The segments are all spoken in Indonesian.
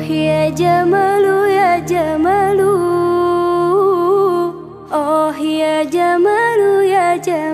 ya jamalu ya jamalu Oh ya jamalu ya jamalu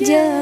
Just